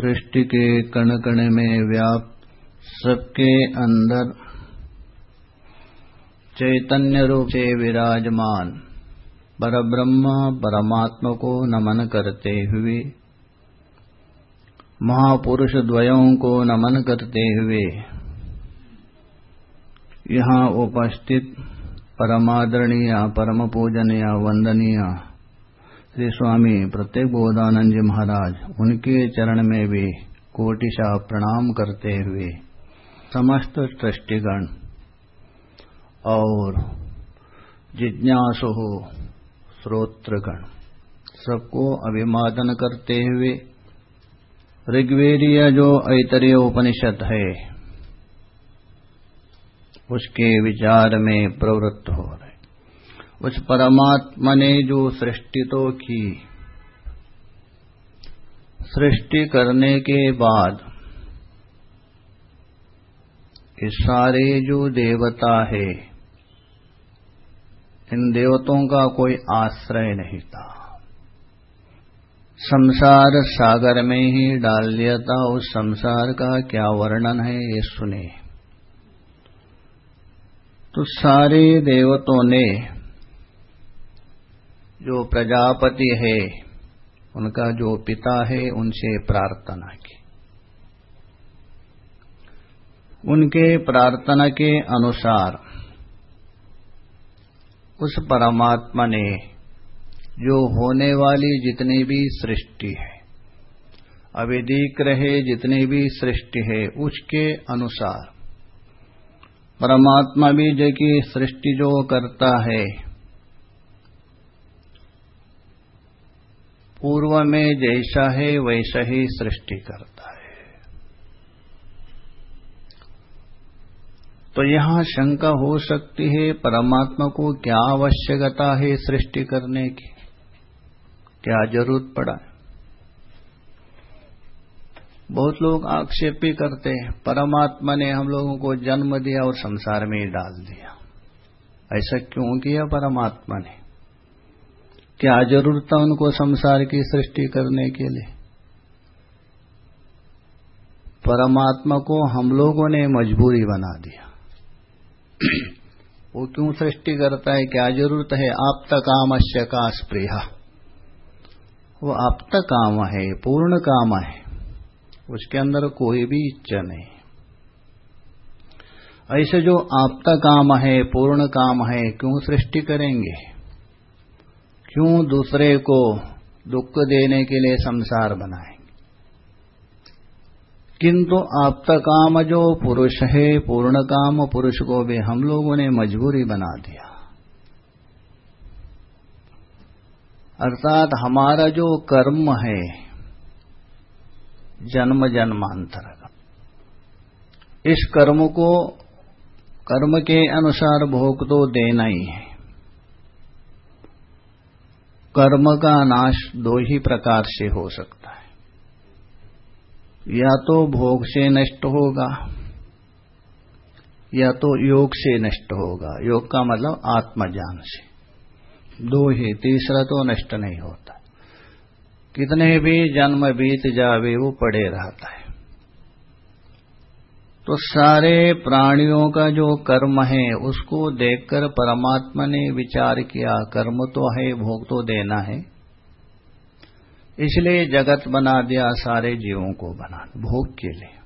सृष्टि के कण कण में व्याप्त सबके अंदर चैतन्य रूप से विराजमान। परब्रह्म परमात्मा को नमन करते हुए, महापुरुष द्वयों को नमन करते हुए, यहाँ उपस्थित परमादरणीय परम पूजनीय वंदनीय श्री स्वामी प्रत्येक बोधानंद जी महाराज, उनके चरण में भी कोटिशा प्रणाम करते हुए समस्त सृष्टिगण और जिज्ञासु श्रोत्रगण सबको अभिवादन करते हुए ऋग्वेदीय जो ऐतरीय उपनिषद है, उसके विचार में प्रवृत्त हो रहे उस परमात्मा ने जो सृष्टि तो की। सृष्टि करने के बाद इस सारे जो देवता है, इन देवतों का कोई आश्रय नहीं था। संसार सागर में ही डाल दिया था, उस संसार का क्या वर्णन है ये सुने। तो सारे देवतों ने जो प्रजापति है, उनका जो पिता है, उनसे प्रार्थना की। उनके प्रार्थना के अनुसार, उस परमात्मा ने जो होने वाली जितनी भी सृष्टि है अभी दिख रहे जितनी भी सृष्टि है, उसके अनुसार, परमात्मा भी जो की सृष्टि जो करता है पूर्व में जैसा है, वैसा ही सृष्टि करता है। तो यहाँ शंका हो सकती है, परमात्मा को क्या आवश्यकता है सृष्टि करने की? क्या ज़रूरत पड़ा? है बहुत लोग आक्षेप भी करते हैं, परमात्मा ने हम लोगों को जन्म दिया और संसार में ही डाल दिया। ऐसा क्यों किया परमात्मा ने? क्या ज़रूरत था उनको संसार की सृष्टि करने के लिए? परमात्मा को हम लोगों ने मजबूरी बना दिया। वो क्यों सृष्टि करता है? क्या ज़रूरत है? आप तक का स्प्रेहा। वो आप तक काम है, पूर्ण काम है। उसके अंदर कोई भी इच्छा नहीं। ऐसे जो आप तक काम है, पूर्ण काम है, क्यों सृष्टि करेंगे? क्यों दूसरे को दुख देने के लिए संसार बनाएँगे? किंतु आपका काम जो पुरुष है, पूर्ण काम पुरुष को भी हम लोगों ने मजबूरी बना दिया। अर्थात हमारा जो कर्म है, जन्म जन्मांतर का इस कर्म को, कर्म के अनुसार भोग तो देना ही है। कर्म का नाश दो ही प्रकार से हो सकता है। या तो भोग से नष्ट होगा, या तो योग से नष्ट होगा। योग का मतलब आत्मज्ञान से। दो ही, तीसरा तो नष्ट नहीं होता। कितने भी जन्म बीत जावे वो पड़े रहता है। तो सारे प्राणियों का जो कर्म है, उसको देखकर परमात्मा ने विचार किया, कर्म तो है, भोग तो देना है। इसलिए जगत बना दिया सारे जीवों को बना, भोग के लिए।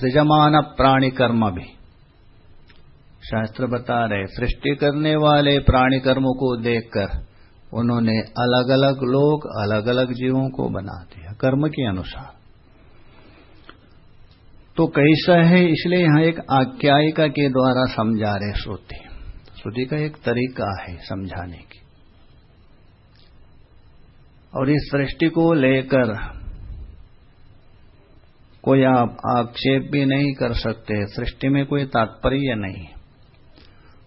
सृजमान प्राणी कर्म भी। शास्त्र बता रहे, सृष्टि करने वाले प्राणी कर्मों को देखकर उन्होंने अलग अलग लोग अलग अलग जीवों को बना दिया, कर्म के अनुसार। तो कैसा है? इसलिए यहाँ एक आख्यायिका के द्वारा समझा रहे श्रुति। श्रुति का एक तरीका है समझाने की। और इस सृष्टि को लेकर कोई आप आक्षेप भी नहीं कर सकते। सृष्टि में कोई तात्पर्य नहीं।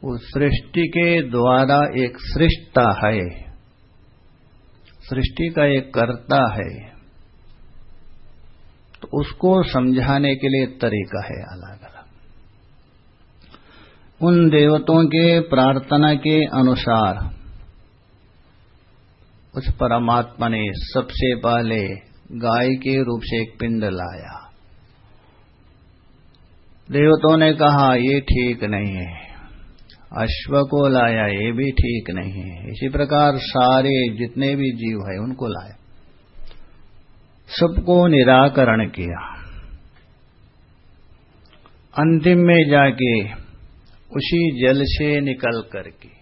उस सृष्टि के द्वारा एक सृष्टा है। सृष्टि का एक कर्ता है। तो उसको समझाने के लिए तरीका है अलग अलग उन देवतों के प्रार्थना के अनुसार उस परमात्मा ने सबसे पहले गाय के रूप से एक पिंड लाया। देवतों ने कहा, ये ठीक नहीं है। अश्व को लाया, ये भी ठीक नहीं है। इसी प्रकार सारे जितने भी जीव है, उनको लाया। सबको निराकरण किया। अंतिम में जाके उसी जल से निकल करके।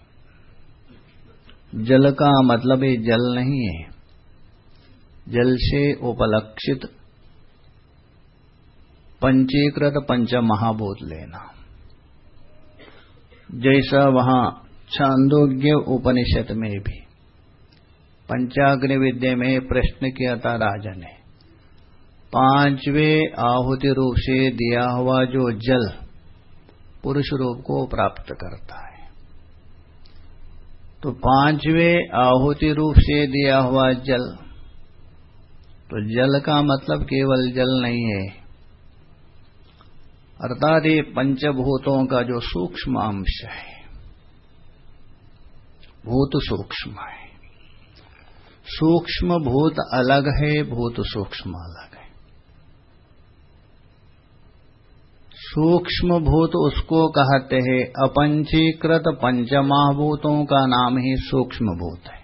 जल का मतलब ये जल नहीं है। जल से उपलक्षित पंचीकृत पंच महाभूत लेना। जैसा वहाँ छांदोग्य उपनिषद में भी पंचाग्नि विद्या में प्रश्न किया था राजा ने। पांचवे आहुति रूप से दिया हुआ जो जल पुरुष रूप को प्राप्त करता है। तो पांचवे आहुति रूप से दिया हुआ जल तो जल का मतलब केवल जल नहीं है। अर्थात ये पंचभूतों का जो सूक्ष्म अंश है, भूत सूक्ष्म है। सूक्ष्म भूत अलग है, भूत सूक्ष्म अलग है। सूक्ष्म भूत उसको कहते हैं, अपंचीकृत पंचमहाभूतों का नाम ही सूक्ष्म भूत है।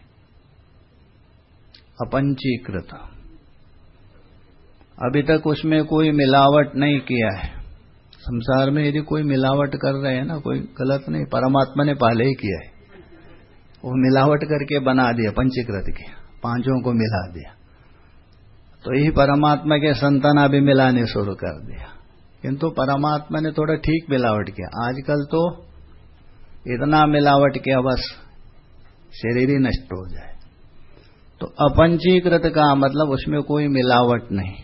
अपंचीकृत। अभी तक उसमें कोई मिलावट नहीं किया है। संसार में यदि कोई मिलावट कर रहे हैं ना, कोई गलत नहीं, परमात्मा ने पहले ही किया है। वो मिलावट करके बना दिया, पंचीकृत के, पाँचों को मिला दिया। तो यही परमात्मा के संतान अभी मिलाने शुरू कर दिया। किंतु परमात्मा ने थोड़ा ठीक मिलावट किया। आजकल तो इतना मिलावट किया, बस शरीर ही नष्ट हो जाए। तो अपंचीकृत का मतलब उसमें कोई मिलावट नहीं।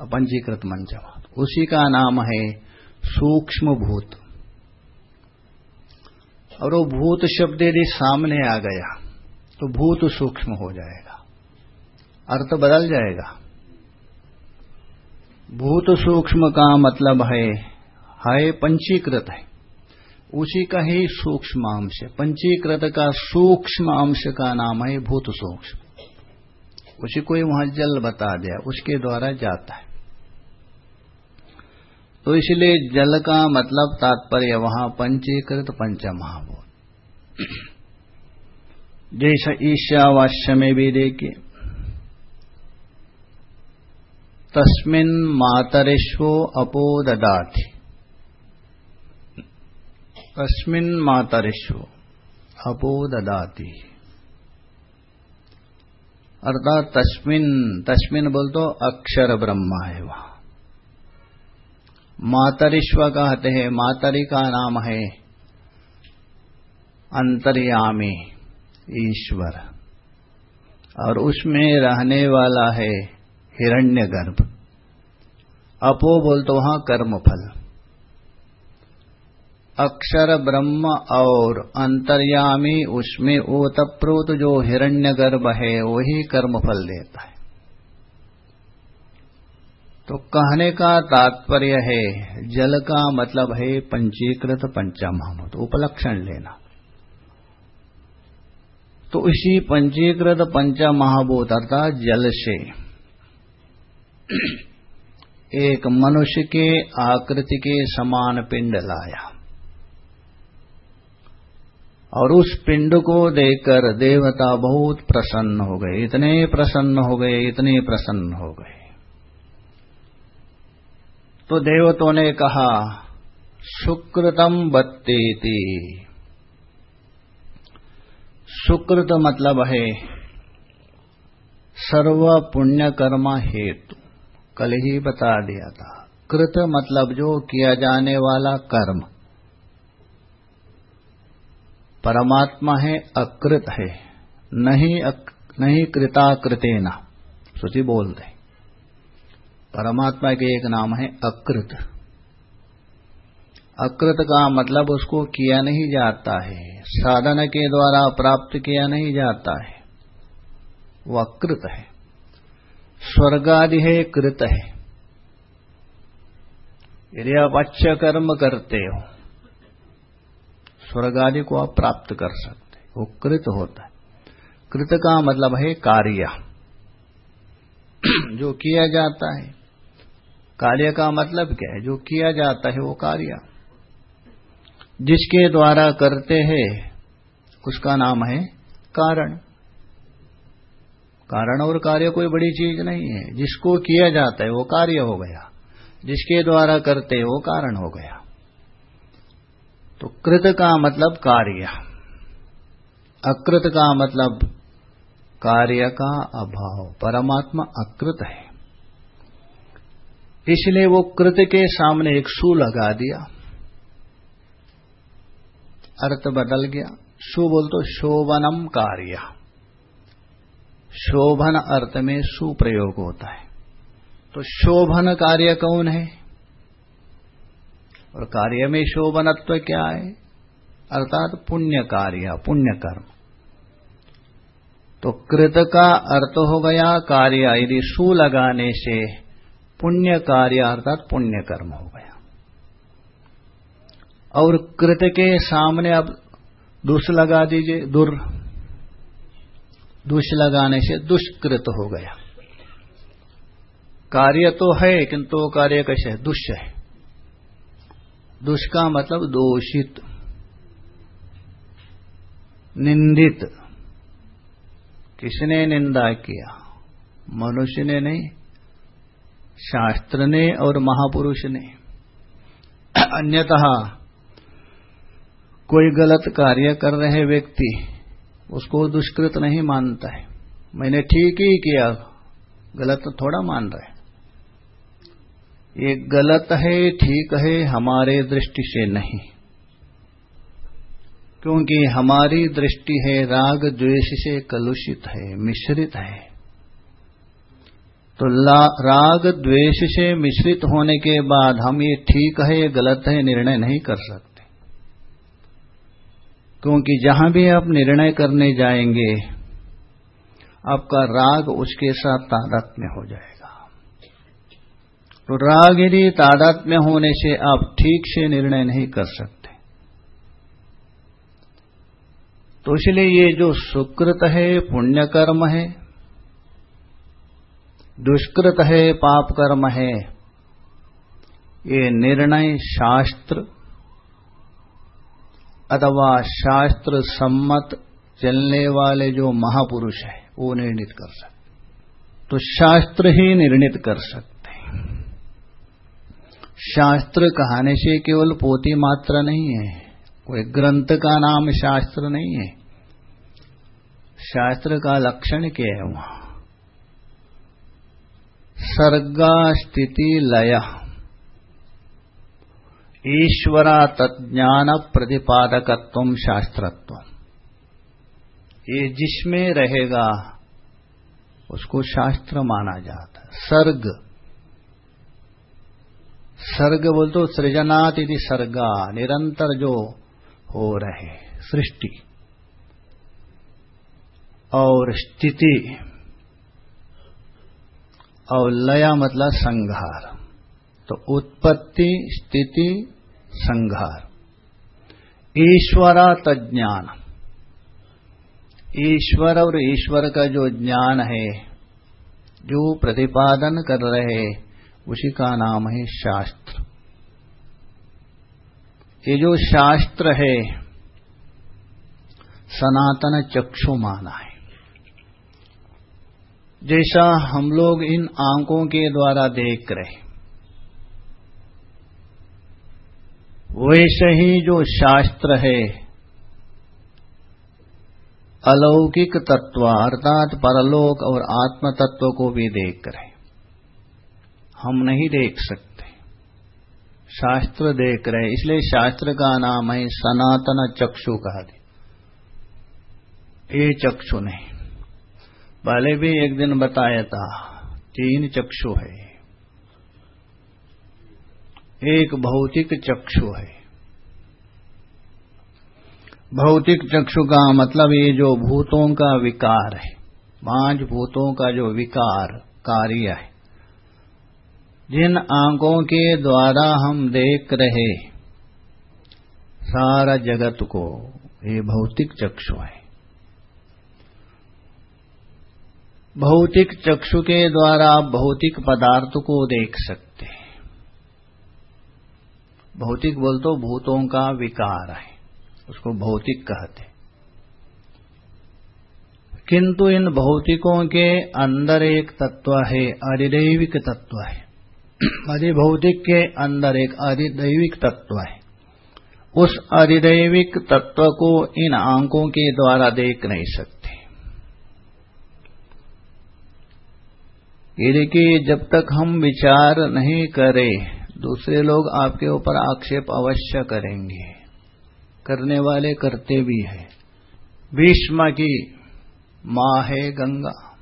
अपंचीकृत मंचवा उसी का नाम है सूक्ष्म भूत। और वो भूत शब्द यदि सामने आ गया तो भूत सूक्ष्म हो जाएगा। अर्थ बदल जाएगा। भूत सूक्ष्म का मतलब है है पंचीकृत है। उसी का ही सूक्ष्म अंश है पंचीकृत का सूक्ष्म अंश का नाम है भूत सूक्ष्म। उसी को ही वहाँ जल बता दिया, उसके द्वारा जाता है। तो इसलिए जल का मतलब तात्पर्य वहाँ पंचीकृत पंचमहाभूत। जैसा ईशावास्य में भी देखिए तस्मिन् मातरिश्वो अपो ददाति तस्मिन् मातरिश्वो अपो ददाति अर्थात तस्मिन तस्मिन बोल तो अक्षर ब्रह्मा है वहाँ मातरिश्व कहते हैं मातरी का नाम है अंतर्यामी ईश्वर। और उसमें रहने वाला है हिरण्य गर्भ अपो बोल तो वहाँ कर्मफल। अक्षर ब्रह्म और अंतर्यामी उसमें ओतप्रोत जो हिरण्य गर्भ है, वही कर्मफल देता है। तो कहने का तात्पर्य है, जल का मतलब है पंचीकृत पंचामहमूत, उपलक्षण लेना। तो इसी पंचीकृत पंचा महाभूत अर्थात जल से एक मनुष्य के आकृति के समान पिंड लाया। और उस पिंड को देखकर देवता बहुत प्रसन्न हो गए। इतने प्रसन्न हो गए, इतने प्रसन्न हो गए। तो देवतों ने कहा, सुकृतम बत्तेती। सुकृत मतलब है सर्व पुण्य कर्मा हेतु। कल ही बता दिया था। कृत मतलब जो किया जाने वाला कर्म। परमात्मा है अकृत है। नहीं अक, नहीं कृताकृतेना। सोची बोल दे। परमात्मा के एक नाम है अकृत। अकृत का मतलब उसको किया नहीं जाता है। साधन के द्वारा प्राप्त किया नहीं जाता है। वो अकृत है। स्वर्गादि है, कृत है। यदि आप अच्छा कर्म करते हो स्वर्ग आदि को आप प्राप्त कर सकते वो कृत होता है। कृत का मतलब है कार्य। जो किया जाता है, कार्य का मतलब क्या है? जो किया जाता है वो कार्य। जिसके द्वारा करते हैं, उसका नाम है कारण। कारण और कार्य कोई बड़ी चीज़ नहीं है। जिसको किया जाता है, वो कार्य हो गया। जिसके द्वारा करते, वो कारण हो गया। तो कृत का मतलब कार्य। अकृत का मतलब कार्य का अभाव। परमात्मा अकृत है। इसलिए वो कृत के सामने एक सु लगा दिया। अर्थ बदल गया। सु बोल तो शोभनम कार्य। शोभन अर्थ में सुप्रयोग होता है। तो शोभन कार्य कौन है? और कार्य में शोभनत्व क्या है? अर्थात पुण्य कार्य, पुण्य कर्म। तो कृत का अर्थ हो गया कार्य, यदि सु लगाने से पुण्य कार्य, अर्थात पुण्य कर्म हो गया। और कृत के सामने अब दुष लगा दीजिए, दुर। दुष लगाने से दुष्कृत हो गया। कार्य तो है, किंतु कार्य कैसे है? दुष्य है। दुष् का मतलब दोषित, निंदित। किसने निंदा किया? मनुष्य ने नहीं, शास्त्र ने और महापुरुष ने। अन्यतः कोई गलत कार्य कर रहे व्यक्ति उसको दुष्कृत नहीं मानता है। मैंने ठीक ही किया। गलत तो थोड़ा मान रहा ये गलत है, ठीक है, हमारे दृष्टि से नहीं। क्योंकि हमारी दृष्टि है राग द्वेष से कलुषित है, मिश्रित है। तो राग द्वेष से मिश्रित होने के बाद हम ये ठीक है, गलत है, निर्णय नहीं कर सकते। क्योंकि जहाँ भी आप निर्णय करने जाएँगे, आपका राग उसके साथ तादात में हो जाएगा। तो राग यदि तादात में होने से आप ठीक से निर्णय नहीं कर सकते। तो इसलिए ये जो सुकृत है पुण्य कर्म है, दुष्कृत है पाप कर्म है, ये निर्णय शास्त्र अथवा शास्त्र सम्मत चलने वाले जो महापुरुष है, वो निर्णित कर सकते तो शास्त्र ही निर्णित कर सकते हैं। शास्त्र कहने से केवल पोती मात्र नहीं है, कोई ग्रंथ का नाम शास्त्र नहीं है। शास्त्र का लक्षण क्या है वहाँ? सर्गा स्थिति लय। ईश्वरा तज्ञान प्रतिपादकत्व शास्त्रत्व ये जिसमें रहेगा, उसको शास्त्र माना जाता है। सर्ग। सर्ग बोल तो सृजनात यदि सर्गा, निरंतर जो हो रहे सृष्टि। और स्थिति। और लया मतलब संघार। तो उत्पत्ति, स्थिति संघार। ईश्वरा तज्ञान ईश्वर और ईश्वर का जो ज्ञान है, जो प्रतिपादन कर रहे उसी का नाम है शास्त्र। ये जो शास्त्र है, सनातन चक्षु माना है। जैसा हम लोग इन आंकों के द्वारा देख रहे वैसे ही जो शास्त्र है, अलौकिक तत्व, अर्थात परलोक और आत्म तत्व को भी देख रहे हम नहीं देख सकते। शास्त्र देख रहे इसलिए शास्त्र का नाम है सनातन चक्षु कहा ये चक्षु नहीं। पहले भी एक दिन बताया था, तीन चक्षु है। एक भौतिक चक्षु है। भौतिक चक्षु का मतलब ये जो भूतों का विकार है, पाँच भूतों का जो विकार कार्य है, जिन आँखों के द्वारा हम देख रहे सारा जगत को ये भौतिक चक्षु है। भौतिक चक्षु के द्वारा आप भौतिक पदार्थ को देख सकते भौतिक बोल तो भूतों का विकार है। उसको भौतिक कहते किंतु इन भौतिकों के अंदर एक तत्व है अधिदैविक तत्व है। अधिभौतिक के अंदर एक अधिदैविक तत्व है, उस अधिदैविक तत्व को इन आंकों के द्वारा देख नहीं सकते। ये देखिए, जब तक हम विचार नहीं करें दूसरे लोग आपके ऊपर आक्षेप अवश्य करेंगे। करने वाले करते भी हैं। भीष्म की माँ है गंगा।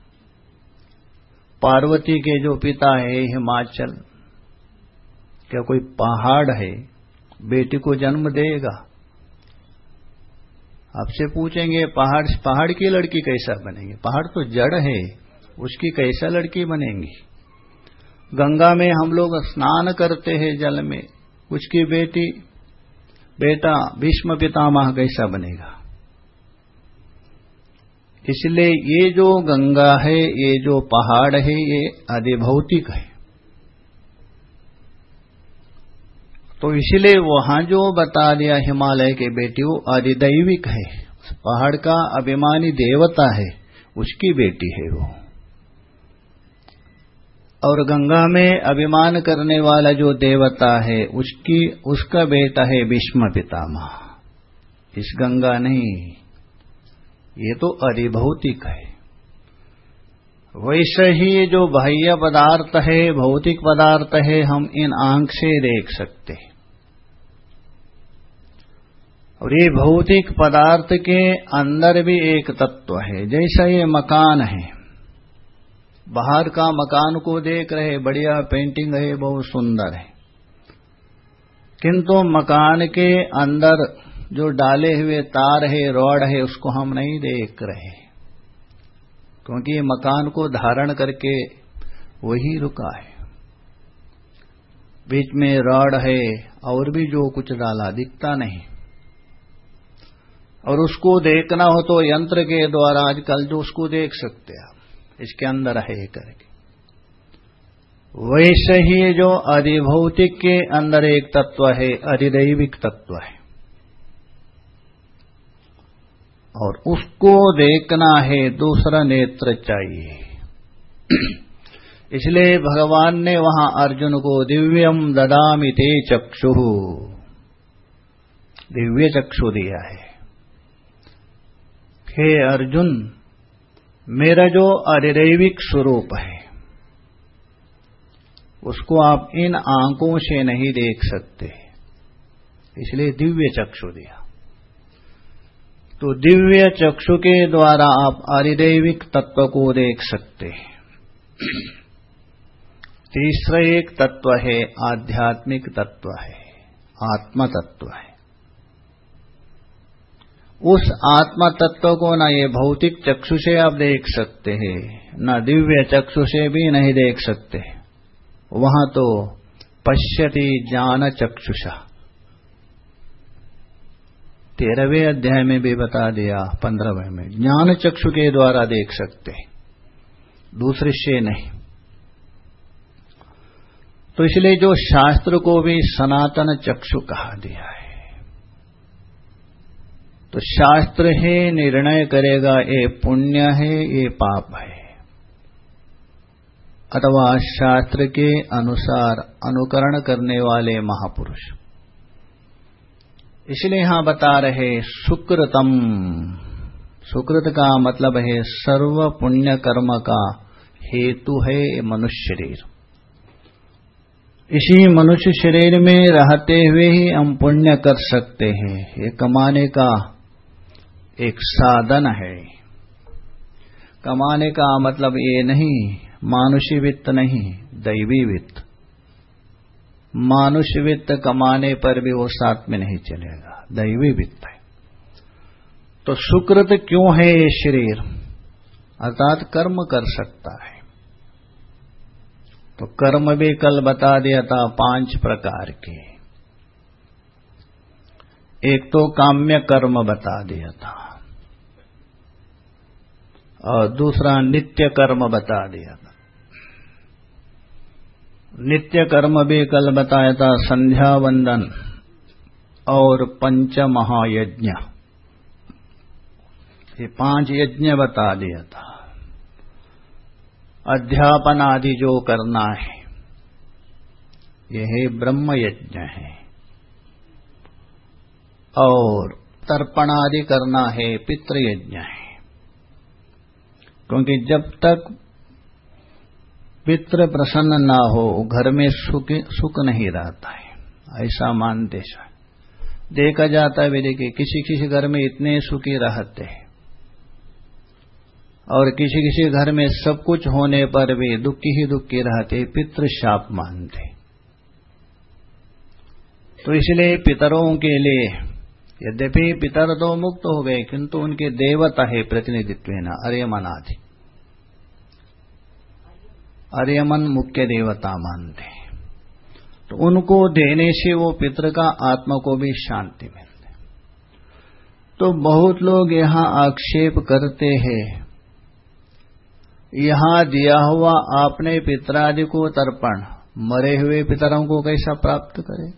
पार्वती के जो पिता है हिमाचल, क्या कोई पहाड़ है? बेटी को जन्म देगा। आपसे पूछेंगे, पहाड़ पहाड़ की लड़की कैसा बनेगी? पहाड़ तो जड़ है, उसकी कैसा लड़की बनेंगी? गंगा में हम लोग स्नान करते हैं जल में। उसकी बेटी, बेटा भीष्म पितामह कैसा बनेगा? इसलिए ये जो गंगा है, ये जो पहाड़ है, ये अधिभौतिक है। तो इसलिए वहाँ जो बता दिया हिमालय के बेटी वो अधिदैविक है पहाड़ का अभिमानी देवता है, उसकी बेटी है वो। और गंगा में अभिमान करने वाला जो देवता है, उसकी, उसका बेटा है भीष्म पितामह। इस गंगा नहीं, ये तो अधिभौतिक है। वैसे ही जो बाह्य पदार्थ है, भौतिक पदार्थ है, हम इन आँख से देख सकते और ये भौतिक पदार्थ के अंदर भी एक तत्व है, जैसा ये मकान है। बाहर का मकान को देख रहे, बढ़िया पेंटिंग है, बहुत सुंदर है। किंतु मकान के अंदर जो डाले हुए तार है, रॉड है, उसको हम नहीं देख रहे। क्योंकि मकान को धारण करके वही रुका है। बीच में रॉड है, और भी जो कुछ डाला, दिखता नहीं। और उसको देखना हो तो यंत्र के द्वारा आजकल जो उसको देख सकते आप। इसके अंदर है करके। वैसे ही जो अधिभौतिक के अंदर एक तत्व है, अधिदैविक तत्व है। और उसको देखना है, दूसरा नेत्र चाहिए। इसलिए भगवान ने वहाँ अर्जुन को दिव्यम ददामि ते चक्षु। दिव्य चक्षु दिया है। हे अर्जुन मेरा जो अदैविक स्वरूप है, उसको आप इन आंकों से नहीं देख सकते। इसलिए दिव्य चक्षु दिया। तो दिव्य चक्षु के द्वारा आप अधिदैविक तत्व को देख सकते हैं। तीसरा एक तत्व है, आध्यात्मिक तत्व है आत्म तत्व है। उस आत्मा तत्व को ना ये भौतिक चक्षु से आप देख सकते हैं, न दिव्य चक्षु से भी नहीं देख सकते। वहाँ तो पश्यति ज्ञान चक्षुषा। तेरहवें अध्याय में भी बता दिया, पंद्रहवें में। ज्ञान चक्षु के द्वारा देख सकते। दूसरे से नहीं। तो इसलिए जो शास्त्र को भी सनातन चक्षु कहा दिया है। तो शास्त्र है, निर्णय करेगा, ये पुण्य है, ये पाप है। अथवा शास्त्र के अनुसार अनुकरण करने वाले महापुरुष। इसलिए यहाँ बता रहे सुकृतम। सुकृत का मतलब है सर्व पुण्य कर्म का हेतु है मनुष्य शरीर। इसी मनुष्य शरीर में रहते हुए ही हम पुण्य कर सकते हैं। ये कमाने का एक साधन है। कमाने का मतलब ये नहीं, मानुषी वित्त नहीं, दैवी वित्त। मानुष्य वित्त कमाने पर भी वो साथ में नहीं चलेगा, दैवी वित्त है। तो सुकृत क्यों है ये शरीर? अर्थात कर्म कर सकता है। तो कर्म भी कल बता दिया था पाँच प्रकार के। एक तो काम्य कर्म बता दिया था और दूसरा नित्य कर्म बता दिया था। नित्य कर्म भी कल बताया था, संध्या वंदन और पंच महायज्ञ ये पाँच यज्ञ बता दिया था। अध्यापन आदि जो करना है यह ब्रह्म यज्ञ है। और तर्पण आदि करना है, पितृयज्ञ है। क्योंकि जब तक पितृ प्रसन्न ना हो, घर में सुख नहीं रहता है। ऐसा मानते हैं देखा जाता है वे देखिए किसी किसी घर में इतने सुखी रहते हैं। और किसी किसी घर में सब कुछ होने पर भी दुखी ही दुखी रहते, पितृ शाप मानते। तो इसलिए पितरों के लिए यद्यपि पितर तो मुक्त हो गए किंतु उनके देवता है प्रतिनिधित्व न आदि अर्यमन मुख्य देवता मानते। तो उनको देने से वो पितर का आत्मा को भी शांति मिलती। तो बहुत लोग यहाँ आक्षेप करते हैं, यहाँ दिया हुआ आपने पितरादि को तर्पण, मरे हुए पितरों को कैसा प्राप्त करें?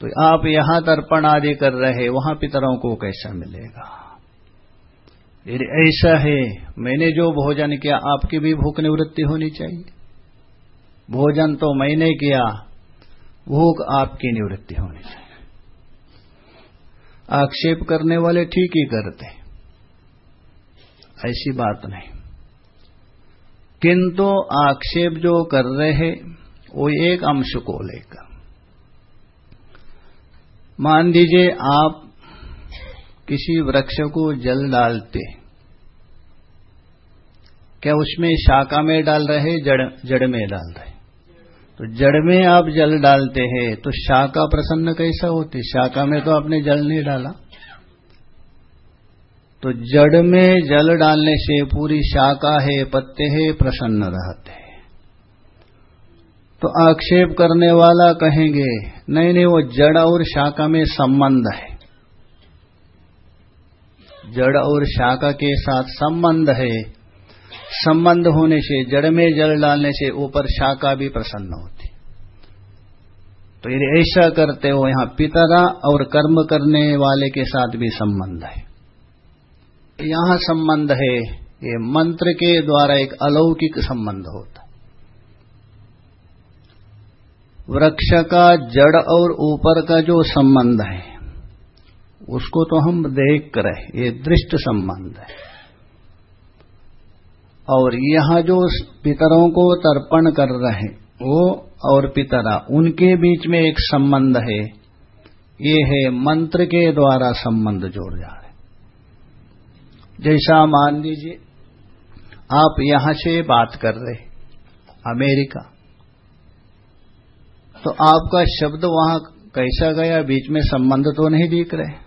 तो आप यहाँ तर्पण आदि कर रहे, वहाँ पितरों को कैसा मिलेगा? यदि ऐसा है, मैंने जो भोजन किया, आपकी भी भूख निवृत्ति होनी चाहिए। भोजन तो मैंने किया, भूख आपकी निवृत्ति होनी चाहिए। आक्षेप करने वाले ठीक ही करते ऐसी बात नहीं। किंतु आक्षेप जो कर रहे हैं वो एक अंश को लेकर। मान लीजिए आप किसी वृक्ष को जल डालते, क्या उसमें शाखा में डाल रहे, जड़ जड़ में डाल रहे? तो जड़ में आप जल डालते हैं तो शाखा प्रसन्न कैसा होती? शाखा में तो आपने जल नहीं डाला। तो जड़ में जल डालने से पूरी शाखा है, पत्ते है, प्रसन्न रहते तो आक्षेप करने वाला कहेंगे, नहीं नहीं, वो जड़ और शाखा में संबंध है। जड़ और शाखा के साथ संबंध है। संबंध होने से, जड़ में जल डालने से ऊपर शाखा भी प्रसन्न होती। तो यदि ऐसा करते हो, यहाँ पितरा और कर्म करने वाले के साथ भी संबंध है। यहाँ संबंध है, ये मंत्र के द्वारा एक अलौकिक संबंध होता। वृक्ष का जड़ और ऊपर का जो संबंध है, उसको तो हम देख रहे ये दृष्ट संबंध है। और यहाँ जो पितरों को तर्पण कर रहे वो और पितरा, उनके बीच में एक संबंध है। ये है मंत्र के द्वारा संबंध जोड़ जा रहे। जैसा मान लीजिए, आप यहाँ से बात कर रहे अमेरिका। तो आपका शब्द वहाँ कैसा गया? बीच में संबंध तो नहीं दिख रहे।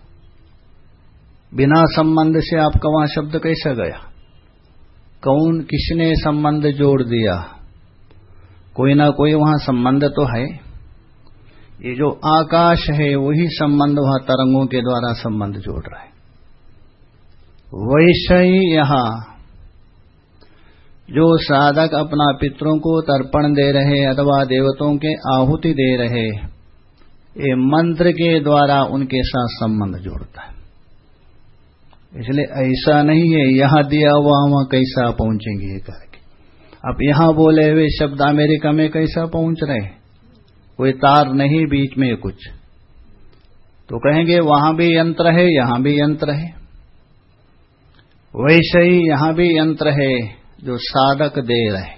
बिना संबंध से आपका वहाँ शब्द कैसा गया? कौन किसने संबंध जोड़ दिया? कोई ना कोई वहाँ संबंध तो है। ये जो आकाश है, वही संबंध वहाँ तरंगों के द्वारा संबंध जोड़ रहा है। वैसे ही यहाँ जो साधक अपना पितरों को तर्पण दे रहे अथवा देवताओं के आहुति दे रहे, ये मंत्र के द्वारा उनके साथ संबंध जोड़ता है। इसलिए ऐसा नहीं है, यहाँ दिया हुआ वहाँ कैसा पहुँचेंगे ये करके। अब यहाँ बोले हुए शब्द अमेरिका में कैसा पहुँच रहे कोई तार नहीं बीच में कुछ। तो कहेंगे, वहाँ भी यंत्र है, यहाँ भी यंत्र है। वैसे ही यहाँ भी यंत्र है। जो साधक दे रहे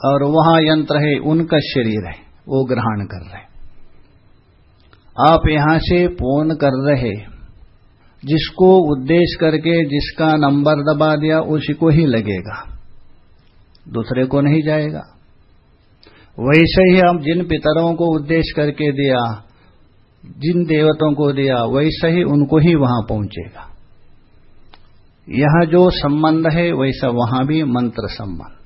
और वहाँ यंत्र है, उनका शरीर है, वो ग्रहण कर रहे आप यहाँ से फ़ोन कर रहे जिसको उद्देश्य करके जिसका नंबर दबा दिया उसी को ही लगेगा, दूसरे को नहीं जाएगा। वैसे ही हम जिन पितरों को उद्देश्य करके दिया, जिन देवतों को दिया, वैसे ही उनको ही वहाँ पहुंचेगा। यह जो संबंध है, वैसा वहाँ भी मंत्र संबंध।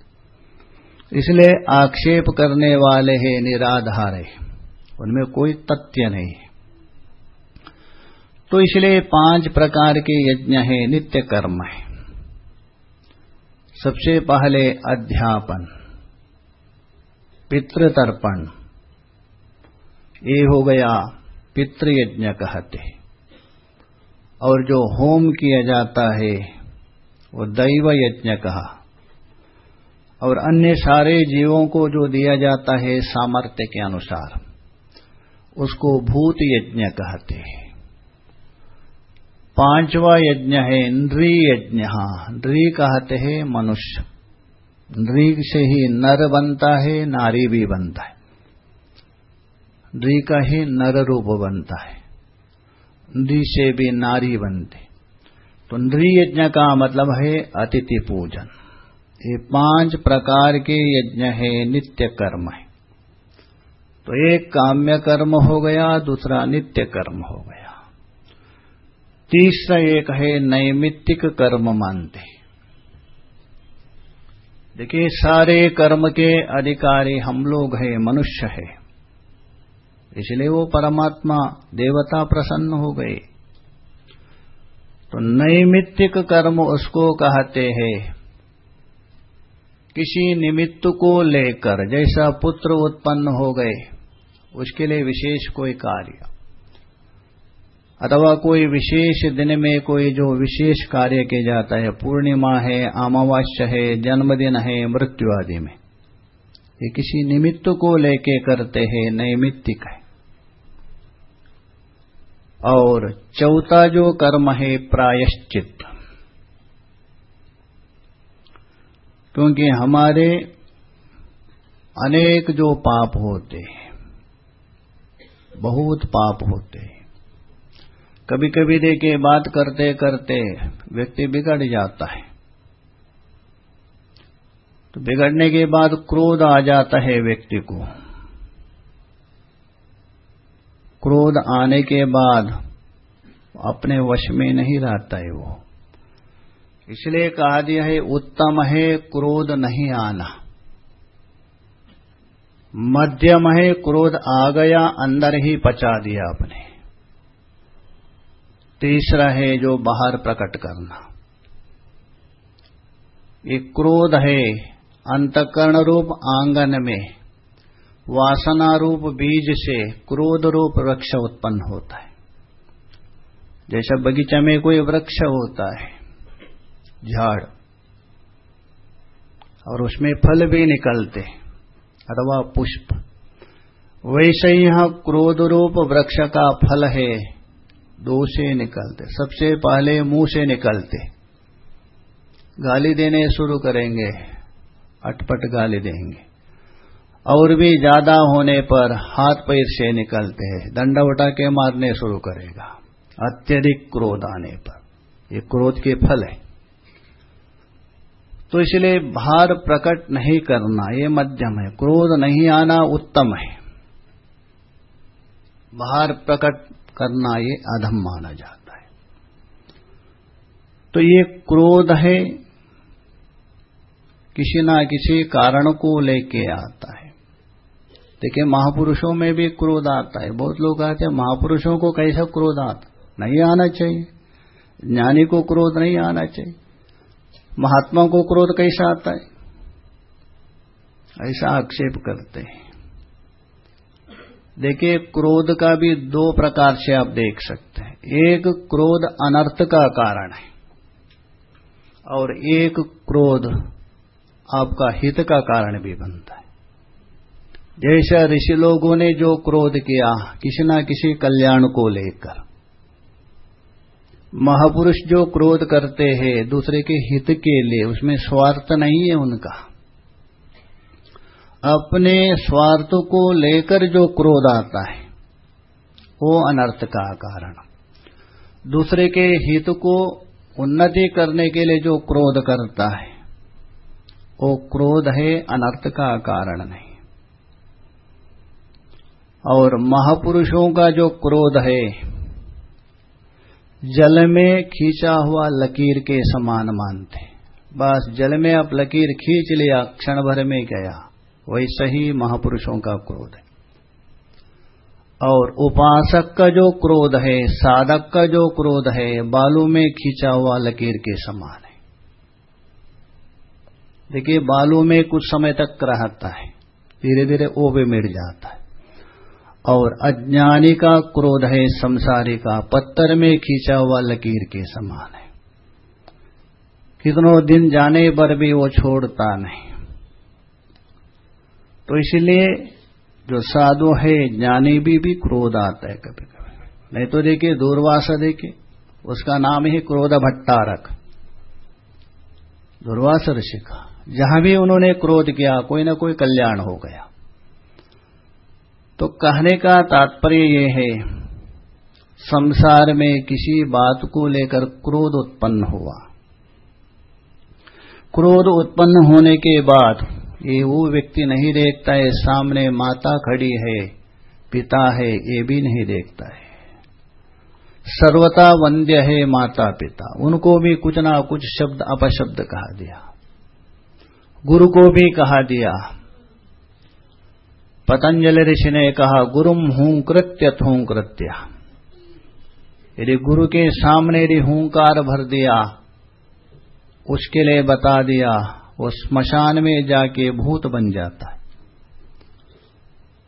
इसलिए आक्षेप करने वाले हैं, निराधार है। उनमें कोई तथ्य नहीं। है तो इसलिए पाँच प्रकार के यज्ञ है, नित्य कर्म है। सबसे पहले अध्यापन, पितृतर्पण। ये हो गया पितृयज्ञ कहते और जो होम किया जाता है, वो दैव यज्ञ कहा और अन्य सारे जीवों को जो दिया जाता है सामर्थ्य के अनुसार, उसको भूत यज्ञ कहते हैं। पांचवा यज्ञ है नृ यज्ञ नृ कहते हैं मनुष्य। नृ से ही नर बनता है, नारी भी बनता है। नृ का ही नर रूप बनता है। नृ से भी नारी बनते। तो नृ यज्ञ का मतलब है अतिथि पूजन। ये पाँच प्रकार के यज्ञ है, नित्य कर्म है। तो एक काम्य कर्म हो गया, दूसरा नित्य कर्म हो गया। तीसरा एक है नैमित्तिक कर्म मानते। देखिए, सारे कर्म के अधिकारी हम लोग हैं, मनुष्य है। इसलिए वो परमात्मा देवता प्रसन्न हो गए। तो नैमित्तिक कर्म उसको कहते हैं। किसी निमित्त को लेकर जैसा पुत्र उत्पन्न हो गए, उसके लिए विशेष कोई कार्य। अथवा कोई विशेष दिन में कोई जो विशेष कार्य किया जाता है, पूर्णिमा है, अमावस्या है, जन्मदिन है, मृत्यु आदि में। ये किसी निमित्त को लेके करते हैं नैमित्तिक है। और चौथा जो कर्म है प्रायश्चित क्योंकि हमारे अनेक जो पाप होते हैं, बहुत पाप होते हैं। कभी कभी देखे बात करते करते व्यक्ति बिगड़ जाता है। तो बिगड़ने के बाद क्रोध आ जाता है व्यक्ति को। क्रोध आने के बाद अपने वश में नहीं रहता है वो। इसलिए कहा दिया है, उत्तम है क्रोध नहीं आना। मध्यम है क्रोध आ गया, अंदर ही पचा दिया अपने तीसरा है जो बाहर प्रकट करना। एक क्रोध है अंतकरण रूप आँगन में वासना रूप बीज से क्रोध रूप वृक्ष उत्पन्न होता है। जैसा बगीचा में कोई वृक्ष होता है, झाड़, और उसमें फल भी निकलते अथवा पुष्प, वैसे ही यहाँ क्रोध रूप वृक्ष का फल है, दो से निकलते, सबसे पहले मुँह से निकलते। गाली देने शुरू करेंगे। अटपट गाली देंगे। और भी ज़्यादा होने पर हाथ पैर से निकलते हैं। दंडा उठा के मारने शुरू करेगा। अत्यधिक क्रोध आने पर। ये क्रोध के फल है। तो इसलिए भार प्रकट नहीं करना ये मध्यम है। क्रोध नहीं आना उत्तम है। भार प्रकट करना ये अधम माना जाता है। तो ये क्रोध है किसी ना किसी कारण को लेके आता है। देखिए, महापुरुषों में भी क्रोध आता है। बहुत लोग कहते हैं, महापुरुषों को कैसा क्रोध आता? नहीं आना चाहिए। ज्ञानी को क्रोध नहीं आना चाहिए। महात्मा को क्रोध कैसा आता है? ऐसा आक्षेप करते हैं। देखिए, क्रोध का भी दो प्रकार से आप देख सकते हैं। एक क्रोध अनर्थ का कारण है, और एक क्रोध आपका हित का कारण भी बनता है। जैसा ऋषि लोगों ने जो क्रोध किया, किसी न किसी कल्याण को लेकर। महापुरुष जो क्रोध करते हैं, दूसरे के हित के लिए, उसमें स्वार्थ नहीं है उनका। अपने स्वार्थ को लेकर जो क्रोध आता है, वो अनर्थ का कारण। दूसरे के हित को उन्नति करने के लिए जो क्रोध करता है वो क्रोध है, अनर्थ का कारण नहीं। और महापुरुषों का जो क्रोध है, जल में खींचा हुआ लकीर के समान मानते। बस जल में अब लकीर खींच लिया, क्षण भर में गया। वैसे ही महापुरुषों का क्रोध है। और उपासक का जो क्रोध है, साधक का जो क्रोध है, बालू में खींचा हुआ लकीर के समान है। देखिए, बालू में कुछ समय तक रहता है धीरे धीरे ओबे मिट जाता है। और अज्ञानी का क्रोध है, संसारी का, पत्थर में खींचा हुआ लकीर के समान है। कितनों दिन जाने पर भी वो छोड़ता नहीं। तो इसलिए जो साधु है, ज्ञानी भी भी क्रोध आता है कभी कभी नहीं तो देखिए, दूरवासा देखिए, उसका नाम ही क्रोध भट्टारक। दूरवास ऋषि का। जहाँ भी उन्होंने क्रोध किया, कोई ना कोई कल्याण हो गया। तो कहने का तात्पर्य ये है, संसार में किसी बात को लेकर क्रोध उत्पन्न हुआ। क्रोध उत्पन्न होने के बाद ये वो व्यक्ति नहीं देखता है, सामने माता खड़ी है, पिता है, ये भी नहीं देखता है। सर्वता वंद्य है माता पिता उनको भी कुछ ना कुछ शब्द अपशब्द कहा दिया। गुरु को भी कहा दिया। पतंजलि ऋषि ने कहा गुरुम हूँ कृत्य थूं कृत्य। यदि गुरु के सामने यदि हूंकार भर दिया, उसके लिए बता दिया, वो स्मशान में जाके भूत बन जाता है।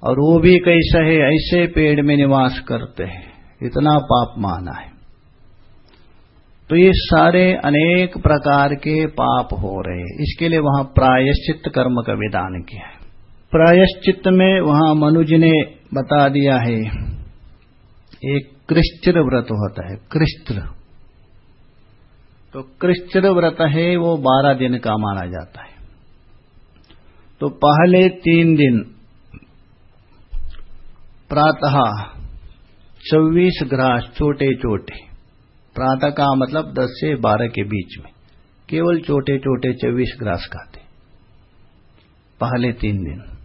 और वो भी कैसे है ऐसे पेड़ में निवास करते हैं। इतना पाप माना है। तो ये सारे अनेक प्रकार के पाप हो रहे हैं। इसके लिए वहाँ प्रायश्चित कर्म का विधान किया है। प्रायश्चित में वहाँ मनुज ने बता दिया है, एक कृष्ण व्रत होता है, कृष्ण। तो कृष्ण व्रत है, वो बारह दिन का माना जाता है। तो पहले तीन दिन प्रातः चौबीस ग्रास छोटे छोटे प्रातः का मतलब दस से बारह के बीच में। केवल छोटे छोटे चौबीस ग्रास खाते। पहले तीन दिन।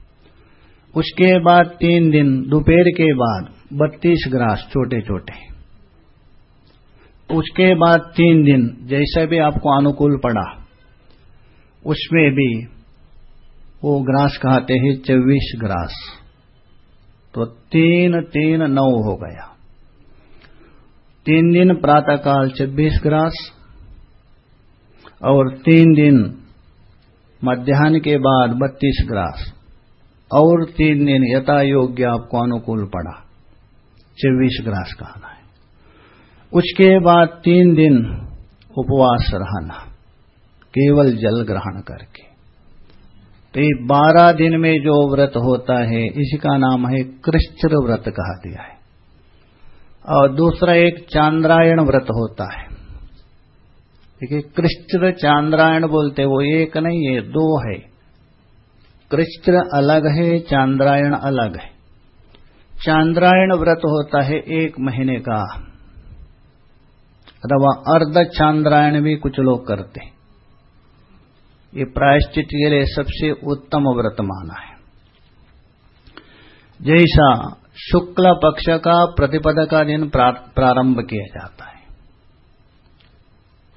उसके बाद तीन दिन, दोपहर के बाद बत्तीस ग्रास छोटे छोटे उसके बाद तीन दिन, जैसे भी आपको अनुकूल पड़ा, उसमें भी वो ग्रास कहते हैं चौबीस ग्रास। तो तीन तीन नौ हो गया। तीन दिन प्रातःकाल छब्बीस ग्रास और तीन दिन मध्यान्ह के बाद बत्तीस ग्रास और तीन दिन यथा योग्य आपको अनुकूल पड़ा। चौबीस ग्रास कहना है। उसके बाद तीन दिन उपवास रहना, केवल जल ग्रहण करके। तो बारह दिन में जो व्रत होता है इसका नाम है कृष्ण व्रत कहा दिया है। और दूसरा एक चांद्रायण व्रत होता है। देखिए, कृष्ण चांद्रायण बोलते वो एक नहीं है, दो है। कृष्ण अलग है, चांद्रायण अलग है। चांद्रायण व्रत होता है एक महीने का। अथवा अर्ध चांद्रायण भी कुछ लोग करते ये प्रायश्चित के लिए सबसे उत्तम व्रत माना है। जैसा शुक्ल पक्ष का प्रतिपद का दिन प्रारंभ किया जाता है।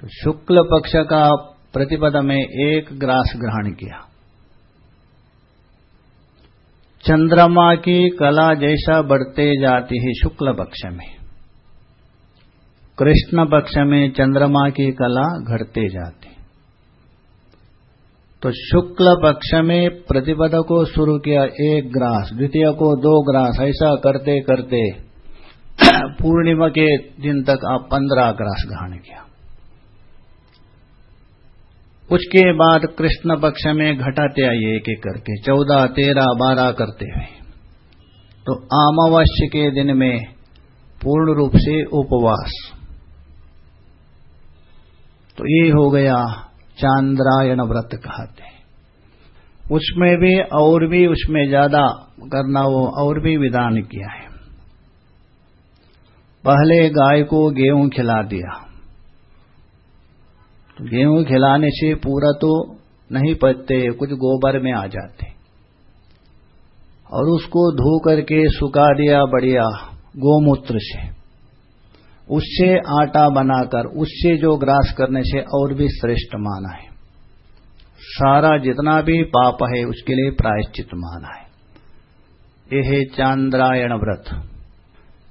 तो शुक्ल पक्ष का प्रतिपद में एक ग्रास ग्रहण किया। चंद्रमा की कला जैसा बढ़ते जाती है शुक्ल पक्ष में। कृष्ण पक्ष में चंद्रमा की कला घटते जाती तो शुक्ल पक्ष में प्रतिपद को शुरू किया, एक ग्रास, द्वितीय को दो ग्रास, ऐसा करते करते पूर्णिमा के दिन तक आप पंद्रह ग्रास ग्रहण किया। उसके बाद कृष्ण पक्ष में घटाते आइए, एक एक करके, चौदह, तेरह, बारह करते हुए। तो अमावस्या के दिन में पूर्ण रूप से उपवास। तो ये हो गया चांद्रायण व्रत कहते हैं। उसमें भी और भी उसमें ज़्यादा करना वो और भी विधान किया है। पहले गाय को गेहूँ खिला दिया। गेहूँ खिलाने से पूरा तो नहीं पचते, कुछ गोबर में आ जाते। और उसको धो करके सुखा दिया बढ़िया गोमूत्र से। उससे आटा बनाकर, उससे जो ग्रास करने से और भी श्रेष्ठ माना है। सारा जितना भी पाप है, उसके लिए प्रायश्चित माना है। यह है चांद्रायण व्रत।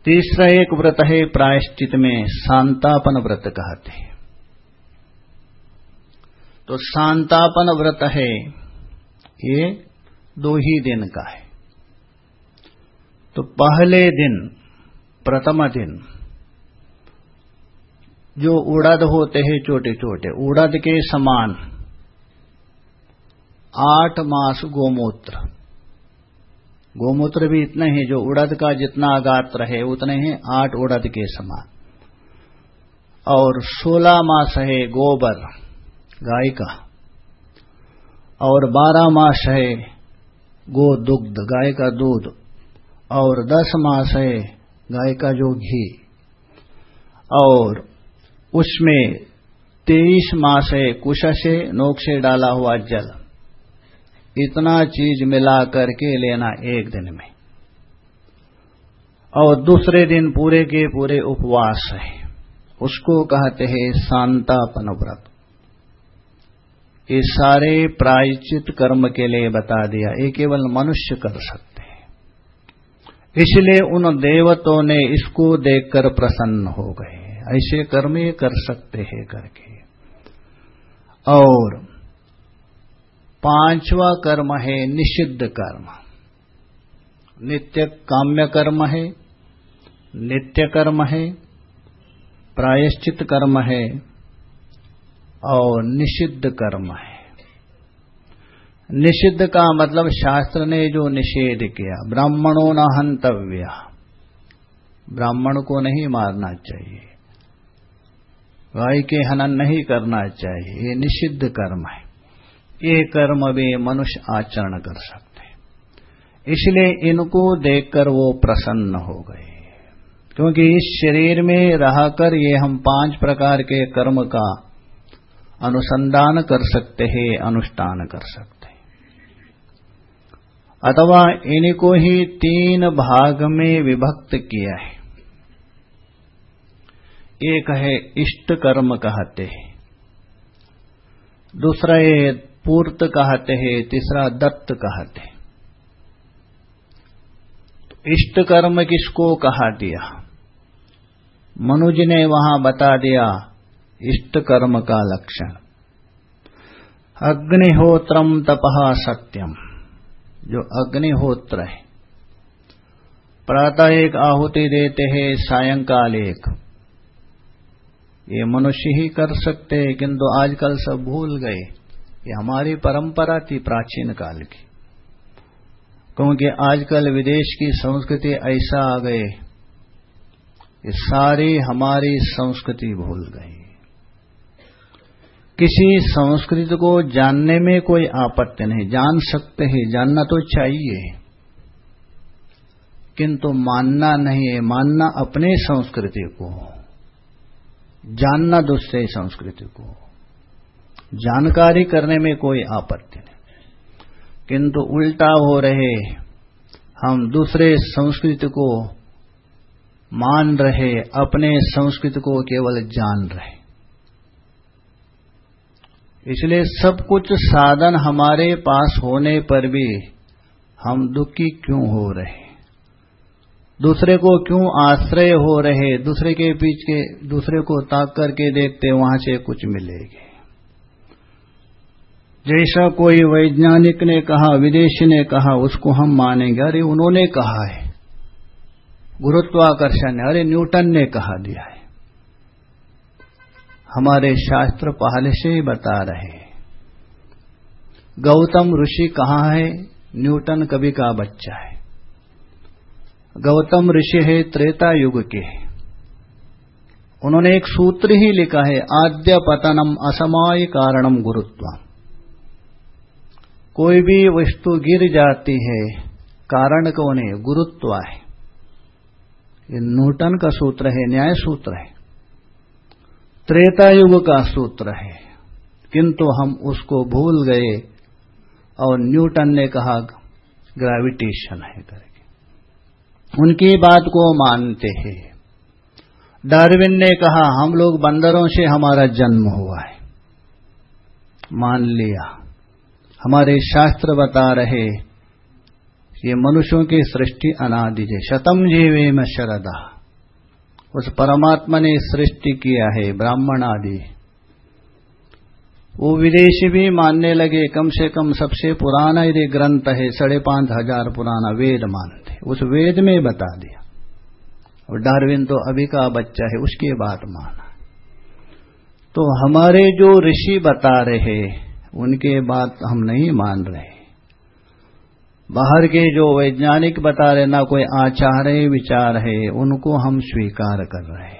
तीसरा एक व्रत है, प्रायश्चित में शांतापन व्रत कहते हैं। तो शांतापन व्रत है, ये दो ही दिन का है। तो पहले दिन, प्रथम दिन जो उड़द होते हैं छोटे छोटे उड़द के समान। आठ मास गोमूत्र। गोमूत्र भी इतने ही, जो उड़द का जितना गात्र है उतने ही आठ उड़द के समान। और सोलह मास है गोबर, गाय का। और बारह मास है गो दुग्ध गाय का दूध। और दस मास है गाय का जो घी। और उसमें तेईस मास है कुश से नोक से डाला हुआ जल। इतना चीज़ मिला करके लेना एक दिन में। और दूसरे दिन पूरे के पूरे उपवास है। उसको कहते हैं शांतापन व्रत ये सारे प्रायचित कर्म के लिए बता दिया। ये केवल मनुष्य कर सकते हैं। इसलिए उन देवतों ने इसको देखकर प्रसन्न हो गए। ऐसे कर्म ये कर सकते हैं करके। और पांचवा कर्म है निषिद्ध कर्म। नित्य काम्य कर्म है, नित्य कर्म है, प्रायश्चित कर्म है और निषिद्ध कर्म है। निषिद्ध का मतलब शास्त्र ने जो निषेध किया, ब्राह्मणों न हंतव्य ब्राह्मण को नहीं मारना चाहिए। गाय के हनन नहीं करना चाहिए, ये निषिद्ध कर्म है। ये कर्म भी मनुष्य आचरण कर सकते इसलिए इनको देखकर वो प्रसन्न हो गए। क्योंकि इस शरीर में रहकर ये हम पाँच प्रकार के कर्म का अनुसंधान कर सकते हैं, अनुष्ठान कर सकते हैं। अथवा इनको ही तीन भाग में विभक्त किया है। एक है इष्ट कर्म कहते हैं। दूसरा ये पूर्त कहते हैं, तीसरा दत्त कहते हैं। तो इष्ट कर्म किसको कहा दिया? मनुज ने वहाँ बता दिया इष्ट कर्म का लक्षण। अग्निहोत्रम तपह सत्यम, जो अग्निहोत्र है। प्रातः एक आहुति देते हैं, सायंकाल एक। ये मनुष्य ही कर सकते हैं, किंतु आजकल सब भूल गए। ये हमारी परंपरा थी प्राचीन काल की। क्योंकि आजकल विदेश की संस्कृति ऐसा आ गए ये सारी हमारी संस्कृति भूल गई। किसी संस्कृति को जानने में कोई आपत्ति नहीं, जान सकते हैं, जानना तो चाहिए। किंतु मानना नहीं है, मानना अपने संस्कृति को। जानना दूसरे संस्कृति को। जानकारी करने में कोई आपत्ति नहीं। किंतु उल्टा हो रहे, हम दूसरे संस्कृति को मान रहे, अपने संस्कृति को केवल जान रहे। इसलिए सब कुछ साधन हमारे पास होने पर भी हम दुखी क्यों हो रहे? दूसरे को क्यों आश्रय हो रहे? दूसरे के पीछे, दूसरे को ताक करके देखते वहाँ से कुछ मिलेगी। जैसा कोई वैज्ञानिक ने कहा, विदेशी ने कहा, उसको हम मानेंगे। अरे, उन्होंने कहा है। गुरुत्वाकर्षण अरे, न्यूटन ने कहा दिया है। हमारे शास्त्र पहले से ही बता रहे गौतम ऋषि कहाँ है? न्यूटन कभी का बच्चा है। गौतम ऋषि है, त्रेता युग के। उन्होंने एक सूत्र ही लिखा है, आद्य पतनम असमाय कारणम गुरुत्व। कोई भी वस्तु गिर जाती है, कारण कौन है गुरुत्व है। ये न्यूटन का सूत्र है, न्याय सूत्र है। त्रेता युग का सूत्र है, किंतु हम उसको भूल गए, और न्यूटन ने कहा ग्रेविटेशन है करे उनकी बात को मानते हैं। डार्विन ने कहा, हम लोग बंदरों से हमारा जन्म हुआ है। मान लिया। हमारे शास्त्र बता रहे, ये मनुष्यों की सृष्टि अनादि है। शतम जीवे में शरदा। उस परमात्मा ने सृष्टि किया है, ब्राह्मण आदि। वो विदेशी भी मानने लगे, कम से कम सबसे पुराना यदि ग्रंथ है, साढ़े पाँच हज़ार पुराना वेद मानते उस वेद में बता दिया। और डार्विन तो अभी का बच्चा है, उसकी बात माना। तो हमारे जो ऋषि बता रहे उनके बात हम नहीं मान रहे। बाहर के जो वैज्ञानिक बता रहे, ना कोई आचार्य विचार है, उनको हम स्वीकार कर रहे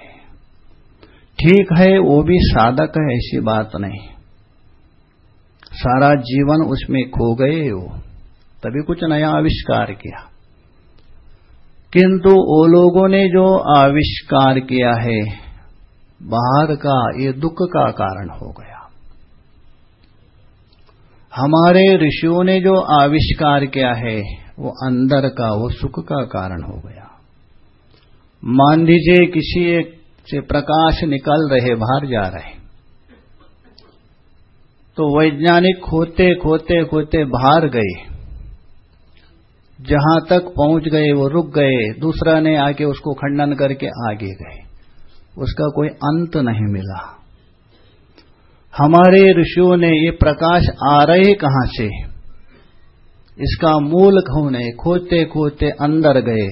ठीक है, वो भी साधक है, ऐसी बात नहीं। सारा जीवन उसमें खो गए वो तभी कुछ नया आविष्कार किया। किंतु वो लोगों ने जो आविष्कार किया है, बाहर का, ये दुख का कारण हो गया। हमारे ऋषियों ने जो आविष्कार किया है, वो अंदर का, वो सुख का कारण हो गया। मान लीजिए किसी एक से प्रकाश निकल रहे, बाहर जा रहे। तो वैज्ञानिक खोते खोते खोते बाहर गए। जहाँ तक पहुँच गए, वो रुक गए। दूसरा ने आके उसको खंडन करके आगे गए। उसका कोई अंत नहीं मिला। हमारे ऋषियों ने ये प्रकाश आ रहे कहाँ से? इसका मूल कौन है। खोते खोते अंदर गए,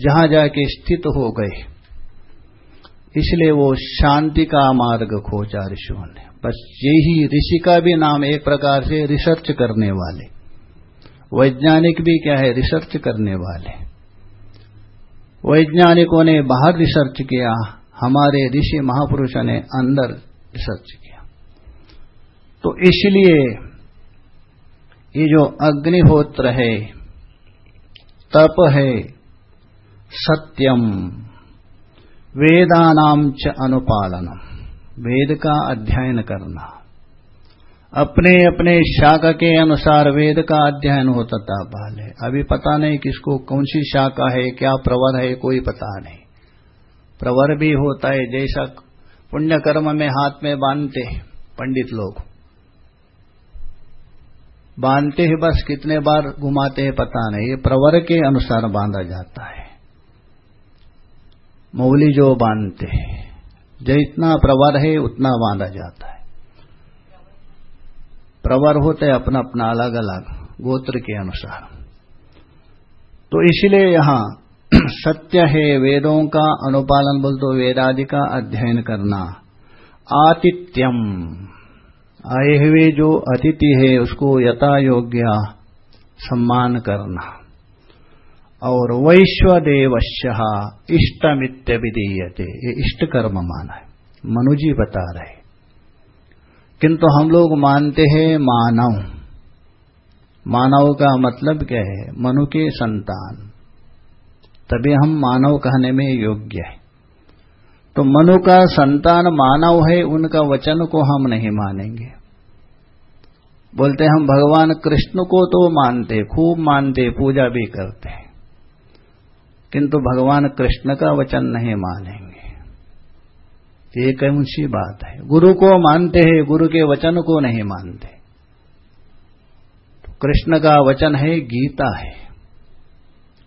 जहाँ जाके स्थित हो गए। इसलिए वो शांति का मार्ग खोजा ऋषियों ने। बस यही ऋषि का भी नाम एक प्रकार से रिसर्च करने वाले। वैज्ञानिक भी क्या है? रिसर्च करने वाले। वैज्ञानिकों ने बाहर रिसर्च किया, हमारे ऋषि महापुरुषों ने अंदर रिसर्च किया। तो इसलिए ये जो अग्निहोत्र है, तप है, सत्यम, वेदानाम च अनुपालनम। वेद का अध्ययन करना। अपने अपने शाखा के अनुसार वेद का अध्ययन होता था पहले। अभी पता नहीं किसको कौन सी शाखा है, क्या प्रवर है, कोई पता नहीं। प्रवर भी होता है, जैसा पुण्य कर्म में हाथ में बांधते पंडित लोग। बांधते ही बस, कितने बार घुमाते हैं पता नहीं। ये प्रवर के अनुसार बांधा जाता है। मौली जो बांधते हैं। जितना प्रवर है, उतना बांधा जाता है। प्रवर होते अपना अपना अलग अलग गोत्र के अनुसार। तो इसलिए यहाँ सत्य है, वेदों का अनुपालन बोल तो वेदादि का अध्ययन करना। आतिथ्यम। आए हुए जो अतिथि है, उसको यथा योग्य सम्मान करना। और वैश्वदेवश्य इष्टमित्य विधीयते ये इष्ट कर्म माना है। मनुजी बता रहे किंतु हम लोग मानते हैं मानव। मानव का मतलब क्या है? मनु के संतान। तभी हम मानव कहने में योग्य है। तो मनु का संतान मानव है, उनका वचन को हम नहीं मानेंगे। बोलते हम भगवान कृष्ण को तो मानते, खूब मानते, पूजा भी करते हैं। किंतु भगवान कृष्ण का वचन नहीं मानेंगे। ये सी बात है? गुरु को मानते हैं, गुरु के वचन को नहीं मानते। तो कृष्ण का वचन है, गीता है।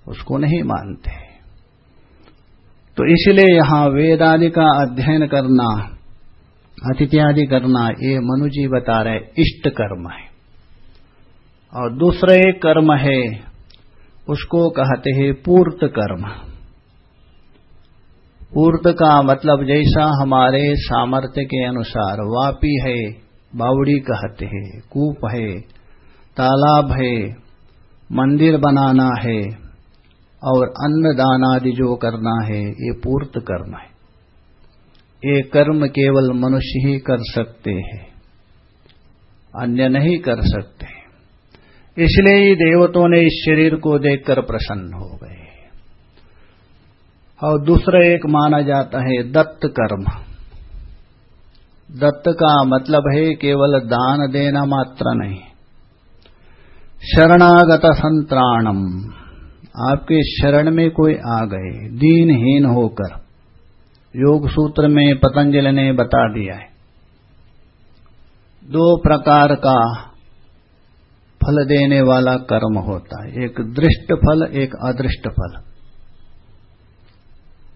उसको नहीं मानते। तो इसलिए यहाँ वेद आदि का अध्ययन करना अतिथि करना, ये मनुजी बता रहे, इष्ट कर्म है। और दूसरे कर्म है उसको कहते हैं पूर्त कर्म। पूर्त का मतलब जैसा हमारे सामर्थ्य के अनुसार वापी है, बावड़ी कहते हैं, कूप है, तालाब है, मंदिर बनाना है और अन्न दान आदि जो करना है, ये पूर्त कर्म है। ये कर्म केवल मनुष्य ही कर सकते हैं, अन्य नहीं कर सकते। इसलिए ही देवतों ने इस शरीर को देखकर प्रसन्न हो गए। और दूसरा एक माना जाता है दत्त कर्म। दत्त का मतलब है केवल दान देना मात्र नहीं। शरणागत संत्राणम। आपके शरण में कोई आ गए, दीनहीन होकर। योग सूत्र में पतंजलि ने बता दिया है। दो प्रकार का फल देने वाला कर्म होता है। एक दृष्ट फल, एक अदृष्ट फल।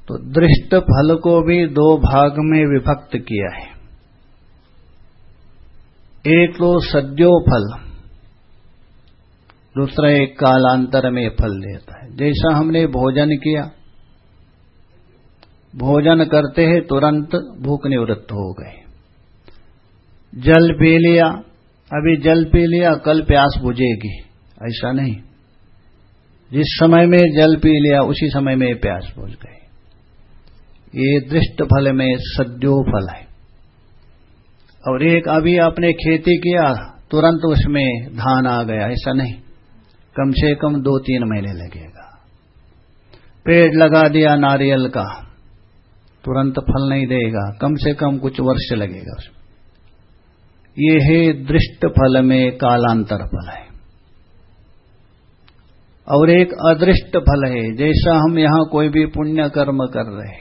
तो दृष्ट फल को भी दो भाग में विभक्त किया है। एक तो सद्यो फल, दूसरा एक कालांतर में फल देता है। जैसा हमने भोजन किया, भोजन करते हैं, तुरंत भूख निवृत्त हो गए। जल पी लिया अभी जल पी लिया, कल प्यास बुझेगी। ऐसा नहीं। जिस समय में जल पी लिया, उसी समय में प्यास बुझ गई। ये दृष्ट फल में सद्यो फल है। और एक अभी आपने खेती किया, तुरंत उसमें धान आ गया, ऐसा नहीं। कम से कम दो तीन महीने लगेगा। पेड़ लगा दिया नारियल का, तुरंत फल नहीं देगा। कम से कम कुछ वर्ष लगेगा उसमें। ये है दृष्ट फल में कालांतर फल है। और एक अदृष्ट फल है, जैसा हम यहाँ कोई भी पुण्य कर्म कर रहे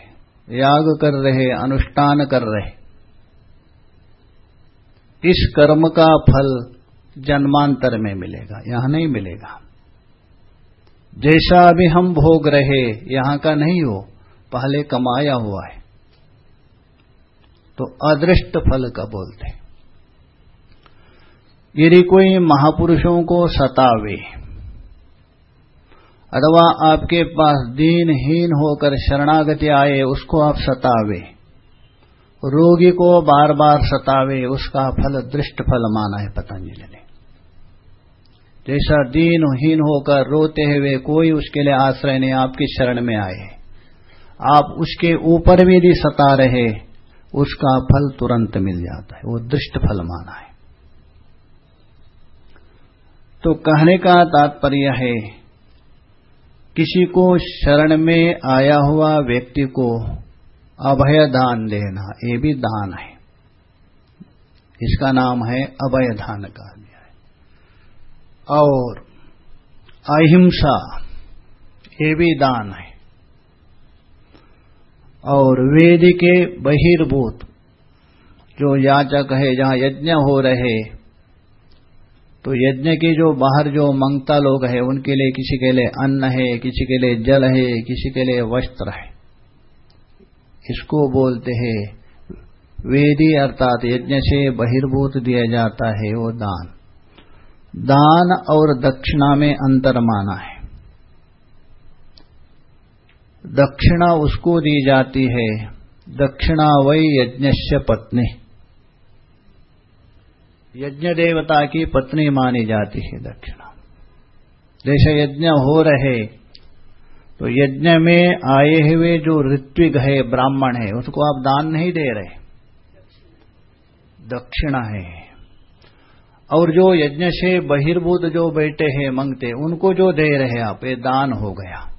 याग कर रहे अनुष्ठान कर रहे इस कर्म का फल जन्मांतर में मिलेगा, यहाँ नहीं मिलेगा। जैसा अभी हम भोग रहे, यहाँ का नहीं हो, पहले कमाया हुआ है। तो अदृष्ट फल का बोलते यदि कोई महापुरुषों को सतावे, अथवा आपके पास दीनहीन होकर शरणागति आए, उसको आप सतावे। रोगी को बार बार सतावे, उसका फल दृष्ट फल माना है पतंजलि ने। जैसा दीनहीन होकर रोते हुए कोई उसके लिए आश्रय नहीं, आपकी शरण में आए। आप उसके ऊपर भी यदि सता रहे, उसका फल तुरंत मिल जाता है, वो दृष्ट फल माना है। तो कहने का तात्पर्य है, किसी को शरण में आया हुआ व्यक्ति को अभय दान देना ये भी दान है। इसका नाम है अभय दान गया है और अहिंसा, ये भी दान है। और वेद के बहिर्भूत, जो याचक है, जहाँ यज्ञ हो रहे तो यज्ञ के जो बाहर जो मंगता लोग हैं, उनके लिए किसी के लिए अन्न है, किसी के लिए जल है, किसी के लिए वस्त्र है। इसको बोलते हैं वेदी अर्थात यज्ञ से बहिर्भूत दिया जाता है वो दान। दान और दक्षिणा में अंतर माना है। दक्षिणा उसको दी जाती है, दक्षिणा वही यज्ञ पत्नी। यज्ञ देवता की पत्नी मानी जाती है दक्षिणा। जैसे यज्ञ हो रहे तो यज्ञ में आए हुए जो ऋत्विक है, ब्राह्मण है, उसको आप दान नहीं दे रहे। दक्षिणा है। और जो यज्ञ से बहिर्भूत जो बैठे हैं, मंगते, उनको जो दे रहे आप, ये दान हो गया।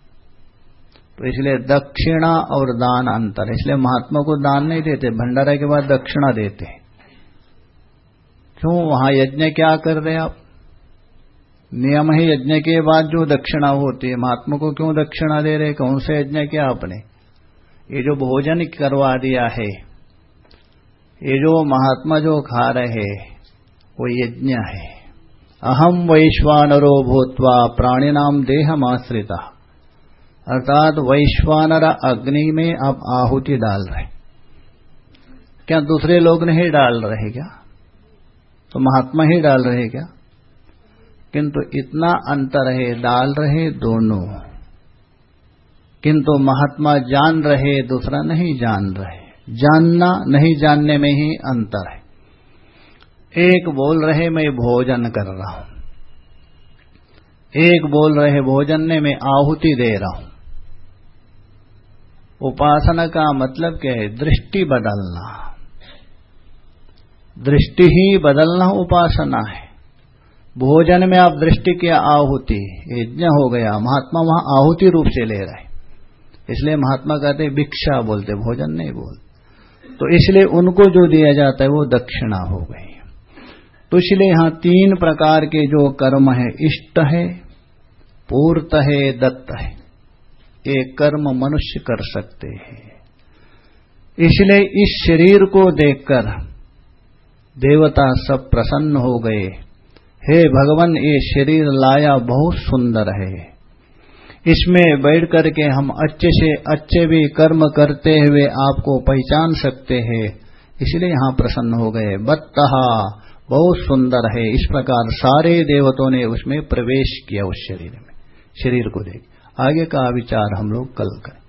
तो इसलिए दक्षिणा और दान अंतर, इसलिए महात्मा को दान नहीं देते, भंडारा के बाद दक्षिणा देते हैं। क्यों? वहाँ यज्ञ क्या कर रहे आप? नियम है यज्ञ के बाद जो दक्षिणा होती है। महात्मा को क्यों दक्षिणा दे रहे कौन से यज्ञ किया आपने? ये जो भोजन करवा दिया है, ये जो महात्मा जो खा रहे वो यज्ञ है। अहम वैश्वानरो भूतवा प्राणिनाम देहमाश्रिता। अर्थात वैश्वानर अग्नि में आप आहुति डाल रहे क्या दूसरे लोग नहीं डाल रहे क्या? तो महात्मा ही डाल रहे क्या? किंतु इतना अंतर है, डाल रहे दोनों। किंतु महात्मा जान रहे, दूसरा नहीं जान रहे। जानना नहीं जानने में ही अंतर है। एक बोल रहे, मैं भोजन कर रहा हूँ। एक बोल रहे भोजन ने मैं आहुति दे रहा हूँ। उपासना का मतलब क्या है? दृष्टि बदलना। दृष्टि ही बदलना उपासना है। भोजन में आप दृष्टि की आहुति, यज्ञ हो गया, महात्मा वहाँ आहुति रूप से ले रहे इसलिए महात्मा कहते भिक्षा बोलते, भोजन नहीं बोलते। तो इसलिए उनको जो दिया जाता है, वो दक्षिणा हो गई। तो इसलिए यहाँ तीन प्रकार के जो कर्म है, इष्ट है, पूर्त है, दत्त है। ये कर्म मनुष्य कर सकते हैं। इसलिए इस शरीर को देखकर देवता सब प्रसन्न हो गए। हे भगवान, ये शरीर लाया बहुत सुंदर है। इसमें बैठ करके हम अच्छे से अच्छे भी कर्म करते हुए आपको पहचान सकते हैं। इसलिए यहाँ प्रसन्न हो गए। बत्तहा, बहुत सुंदर है। इस प्रकार सारे देवतों ने उसमें प्रवेश किया उस शरीर में। शरीर को देख। आगे का विचार हम लोग कल करें।